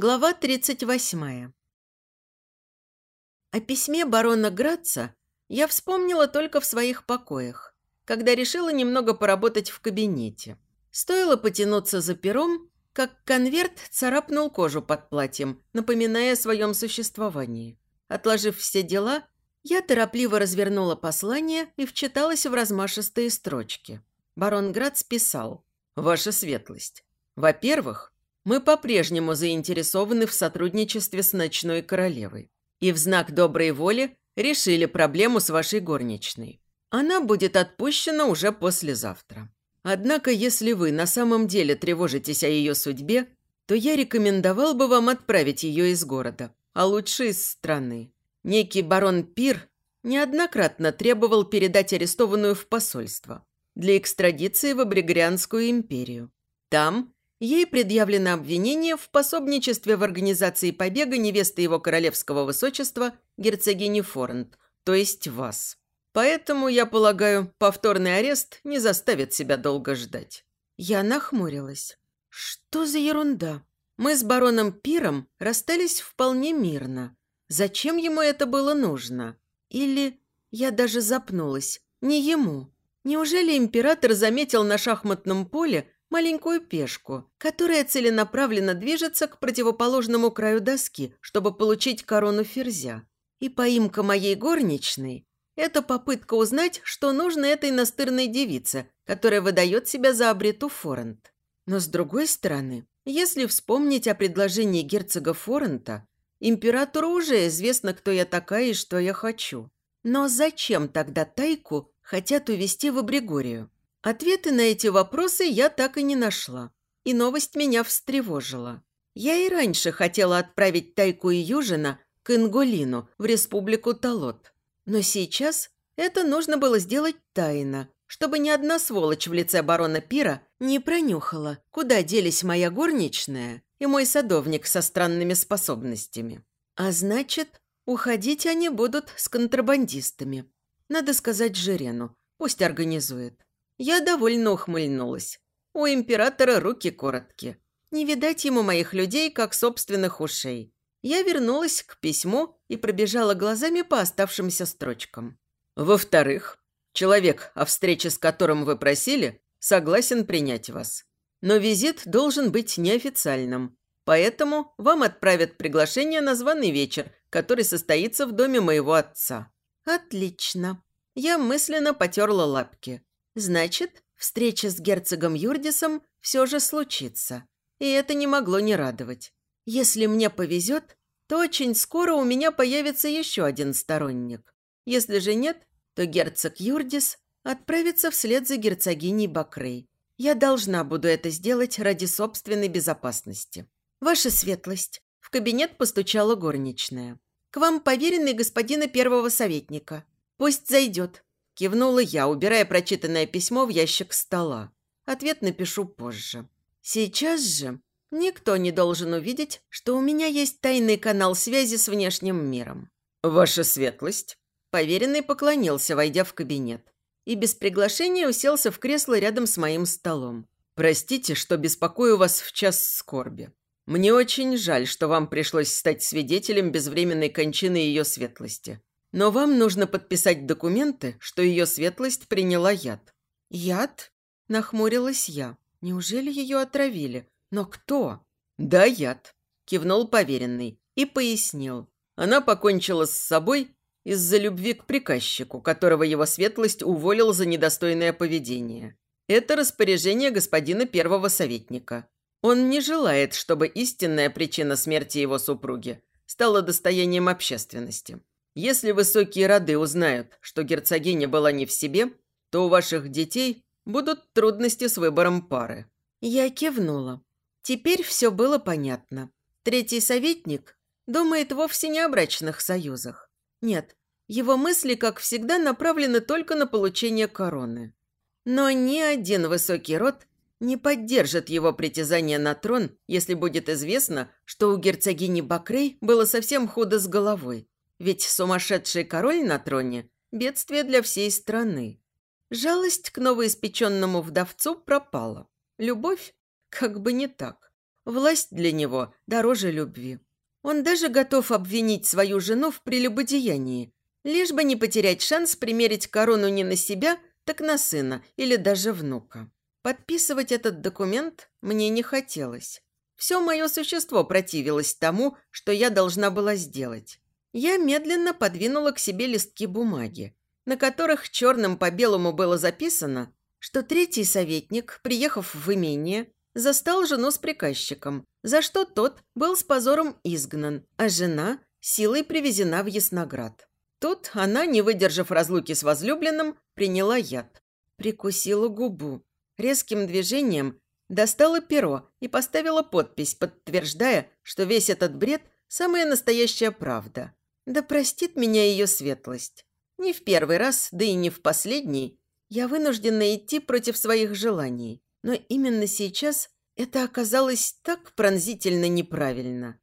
Глава 38. О письме барона Граца я вспомнила только в своих покоях, когда решила немного поработать в кабинете. Стоило потянуться за пером, как конверт царапнул кожу под платьем, напоминая о своем существовании. Отложив все дела, я торопливо развернула послание и вчиталась в размашистые строчки. Барон Грац писал «Ваша светлость, во-первых, мы по-прежнему заинтересованы в сотрудничестве с Ночной Королевой. И в знак доброй воли решили проблему с вашей горничной. Она будет отпущена уже послезавтра. Однако, если вы на самом деле тревожитесь о ее судьбе, то я рекомендовал бы вам отправить ее из города, а лучше из страны. Некий барон Пир неоднократно требовал передать арестованную в посольство для экстрадиции в Абригрянскую империю. Там Ей предъявлено обвинение в пособничестве в организации побега невесты его королевского высочества герцогини Форент, то есть вас. Поэтому, я полагаю, повторный арест не заставит себя долго ждать». Я нахмурилась. «Что за ерунда? Мы с бароном Пиром расстались вполне мирно. Зачем ему это было нужно? Или я даже запнулась. Не ему. Неужели император заметил на шахматном поле маленькую пешку, которая целенаправленно движется к противоположному краю доски, чтобы получить корону ферзя. И поимка моей горничной – это попытка узнать, что нужно этой настырной девице, которая выдает себя за обрету Форент. Но с другой стороны, если вспомнить о предложении герцога Форента, императору уже известно, кто я такая и что я хочу. Но зачем тогда Тайку хотят увести в Абригорию? Ответы на эти вопросы я так и не нашла. И новость меня встревожила. Я и раньше хотела отправить Тайку и Южина к Инголину в республику Талот. Но сейчас это нужно было сделать тайно, чтобы ни одна сволочь в лице барона Пира не пронюхала, куда делись моя горничная и мой садовник со странными способностями. А значит, уходить они будут с контрабандистами. Надо сказать Жирену, пусть организует. Я довольно ухмыльнулась. У императора руки короткие. Не видать ему моих людей, как собственных ушей. Я вернулась к письму и пробежала глазами по оставшимся строчкам. Во-вторых, человек, о встрече с которым вы просили, согласен принять вас. Но визит должен быть неофициальным. Поэтому вам отправят приглашение на званый вечер, который состоится в доме моего отца. Отлично. Я мысленно потерла лапки. Значит, встреча с герцогом Юрдисом все же случится. И это не могло не радовать. Если мне повезет, то очень скоро у меня появится еще один сторонник. Если же нет, то герцог Юрдис отправится вслед за герцогиней Бакрей. Я должна буду это сделать ради собственной безопасности. Ваша светлость. В кабинет постучала горничная. К вам поверенный господина первого советника. Пусть зайдет. Кивнула я, убирая прочитанное письмо в ящик стола. Ответ напишу позже. Сейчас же никто не должен увидеть, что у меня есть тайный канал связи с внешним миром. «Ваша светлость!» Поверенный поклонился, войдя в кабинет. И без приглашения уселся в кресло рядом с моим столом. «Простите, что беспокою вас в час скорби. Мне очень жаль, что вам пришлось стать свидетелем безвременной кончины ее светлости. Но вам нужно подписать документы, что ее светлость приняла яд». «Яд?» – нахмурилась я. «Неужели ее отравили? Но кто?» «Да, яд», – кивнул поверенный и пояснил. Она покончила с собой из-за любви к приказчику, которого его светлость уволил за недостойное поведение. Это распоряжение господина первого советника. Он не желает, чтобы истинная причина смерти его супруги стала достоянием общественности. Если высокие роды узнают, что герцогиня была не в себе, то у ваших детей будут трудности с выбором пары». Я кивнула. Теперь все было понятно. Третий советник думает вовсе не о брачных союзах. Нет, его мысли, как всегда, направлены только на получение короны. Но ни один высокий род не поддержит его притязание на трон, если будет известно, что у герцогини Бакрей было совсем худо с головой. Ведь сумасшедший король на троне – бедствие для всей страны. Жалость к новоиспеченному вдовцу пропала. Любовь? Как бы не так. Власть для него дороже любви. Он даже готов обвинить свою жену в прелюбодеянии, лишь бы не потерять шанс примерить корону не на себя, так на сына или даже внука. Подписывать этот документ мне не хотелось. Все мое существо противилось тому, что я должна была сделать. Я медленно подвинула к себе листки бумаги, на которых черным по белому было записано, что третий советник, приехав в имение, застал жену с приказчиком, за что тот был с позором изгнан, а жена силой привезена в Ясноград. Тут она, не выдержав разлуки с возлюбленным, приняла яд. Прикусила губу. Резким движением достала перо и поставила подпись, подтверждая, что весь этот бред – самая настоящая правда. Да простит меня ее светлость. Не в первый раз, да и не в последний, я вынуждена идти против своих желаний. Но именно сейчас это оказалось так пронзительно неправильно.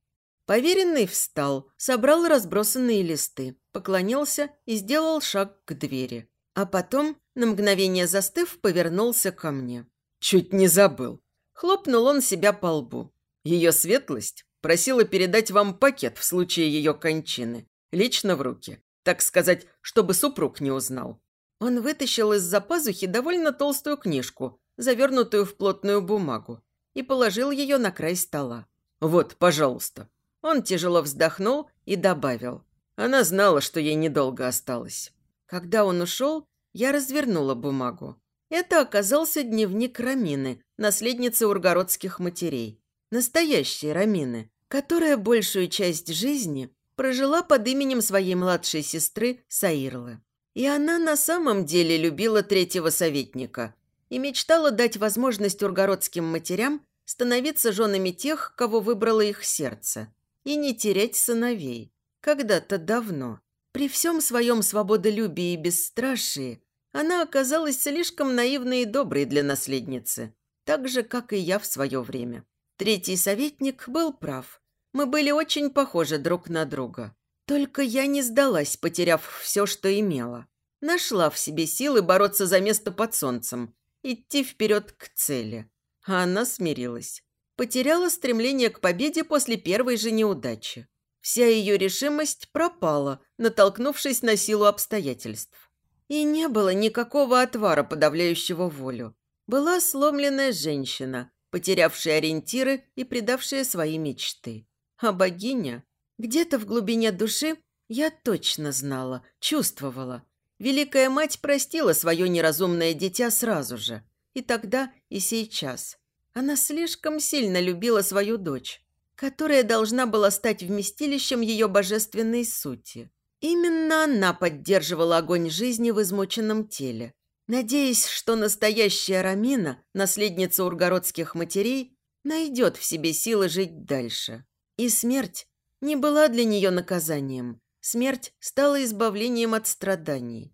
Поверенный встал, собрал разбросанные листы, поклонился и сделал шаг к двери. А потом, на мгновение застыв, повернулся ко мне. «Чуть не забыл». Хлопнул он себя по лбу. Ее светлость просила передать вам пакет в случае ее кончины. Лично в руки. Так сказать, чтобы супруг не узнал. Он вытащил из-за пазухи довольно толстую книжку, завернутую в плотную бумагу, и положил ее на край стола. «Вот, пожалуйста». Он тяжело вздохнул и добавил. Она знала, что ей недолго осталось. Когда он ушел, я развернула бумагу. Это оказался дневник Рамины, наследницы ургородских матерей. Настоящей Рамины, которая большую часть жизни прожила под именем своей младшей сестры Саирлы. И она на самом деле любила третьего советника и мечтала дать возможность ургородским матерям становиться женами тех, кого выбрало их сердце, и не терять сыновей. Когда-то давно, при всем своем свободолюбии и бесстрашии, она оказалась слишком наивной и доброй для наследницы, так же, как и я в свое время. Третий советник был прав. Мы были очень похожи друг на друга. Только я не сдалась, потеряв все, что имела. Нашла в себе силы бороться за место под солнцем, идти вперед к цели. А она смирилась. Потеряла стремление к победе после первой же неудачи. Вся ее решимость пропала, натолкнувшись на силу обстоятельств. И не было никакого отвара, подавляющего волю. Была сломленная женщина, потерявшая ориентиры и предавшая свои мечты. А богиня где-то в глубине души я точно знала, чувствовала. Великая мать простила свое неразумное дитя сразу же. И тогда, и сейчас. Она слишком сильно любила свою дочь, которая должна была стать вместилищем ее божественной сути. Именно она поддерживала огонь жизни в измученном теле, надеясь, что настоящая Рамина, наследница ургородских матерей, найдет в себе силы жить дальше. И смерть не была для нее наказанием. Смерть стала избавлением от страданий.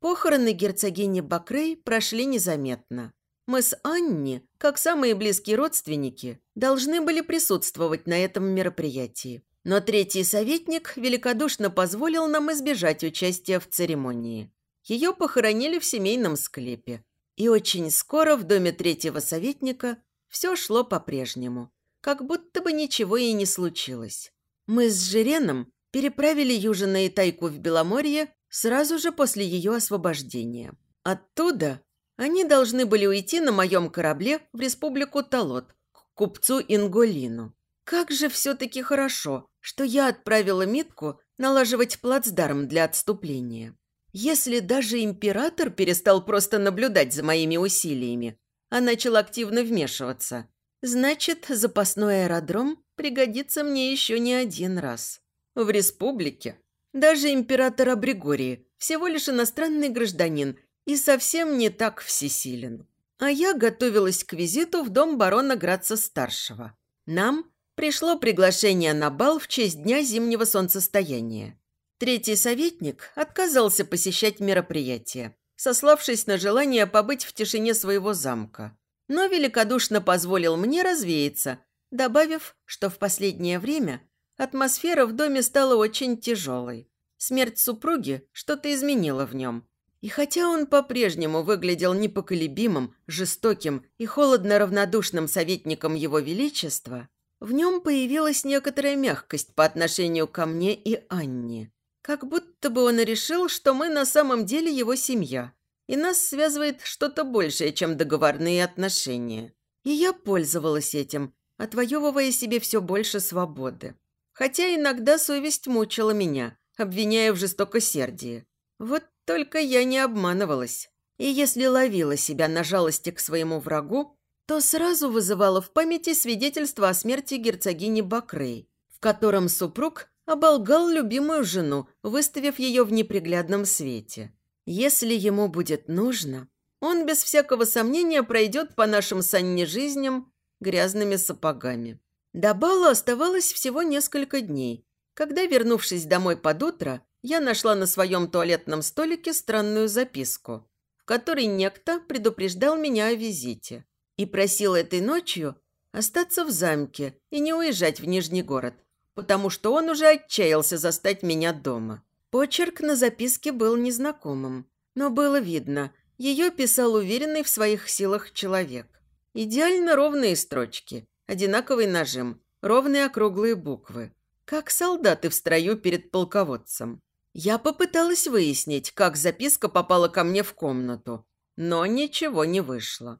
Похороны герцогини Бакрей прошли незаметно. Мы с Анни, как самые близкие родственники, должны были присутствовать на этом мероприятии. Но третий советник великодушно позволил нам избежать участия в церемонии. Ее похоронили в семейном склепе. И очень скоро в доме третьего советника все шло по-прежнему, как будто бы ничего и не случилось. Мы с Жиреном переправили Южина и Тайку в Беломорье сразу же после ее освобождения. Оттуда они должны были уйти на моем корабле в республику Талот, к купцу Инголину. Как же все-таки хорошо, что я отправила Митку налаживать плацдарм для отступления. Если даже император перестал просто наблюдать за моими усилиями, а начал активно вмешиваться, значит, запасной аэродром пригодится мне еще не один раз. В республике даже император Абригории всего лишь иностранный гражданин и совсем не так всесилен. А я готовилась к визиту в дом барона Граца-старшего. Нам пришло приглашение на бал в честь Дня зимнего солнцестояния. Третий советник отказался посещать мероприятие, сославшись на желание побыть в тишине своего замка, но великодушно позволил мне развеяться добавив, что в последнее время атмосфера в доме стала очень тяжелой. Смерть супруги что-то изменила в нем, И хотя он по-прежнему выглядел непоколебимым, жестоким и холодно равнодушным советником Его Величества, в нем появилась некоторая мягкость по отношению ко мне и Анне. Как будто бы он решил, что мы на самом деле его семья, и нас связывает что-то большее, чем договорные отношения. И я пользовалась этим, отвоевывая себе все больше свободы. Хотя иногда совесть мучила меня, обвиняя в жестокосердии. Вот только я не обманывалась. И если ловила себя на жалости к своему врагу, то сразу вызывала в памяти свидетельство о смерти герцогини Бакрей, в котором супруг оболгал любимую жену, выставив ее в неприглядном свете. Если ему будет нужно, он без всякого сомнения пройдет по нашим санне жизням грязными сапогами. До бала оставалось всего несколько дней, когда, вернувшись домой под утро, я нашла на своем туалетном столике странную записку, в которой некто предупреждал меня о визите и просил этой ночью остаться в замке и не уезжать в Нижний город, потому что он уже отчаялся застать меня дома. Почерк на записке был незнакомым, но было видно, ее писал уверенный в своих силах человек. Идеально ровные строчки, одинаковый нажим, ровные округлые буквы. Как солдаты в строю перед полководцем. Я попыталась выяснить, как записка попала ко мне в комнату, но ничего не вышло.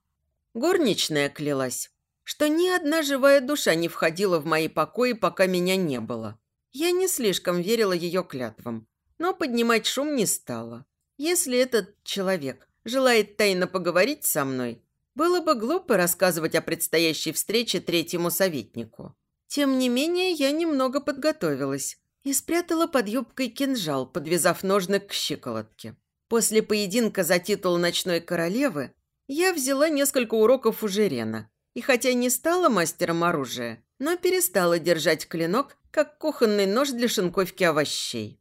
Горничная клялась, что ни одна живая душа не входила в мои покои, пока меня не было. Я не слишком верила ее клятвам, но поднимать шум не стала. Если этот человек желает тайно поговорить со мной, было бы глупо рассказывать о предстоящей встрече третьему советнику. Тем не менее, я немного подготовилась и спрятала под юбкой кинжал, подвязав ножны к щиколотке. После поединка за титул ночной королевы я взяла несколько уроков у Жирена, и хотя не стала мастером оружия, но перестала держать клинок, как кухонный нож для шинковки овощей.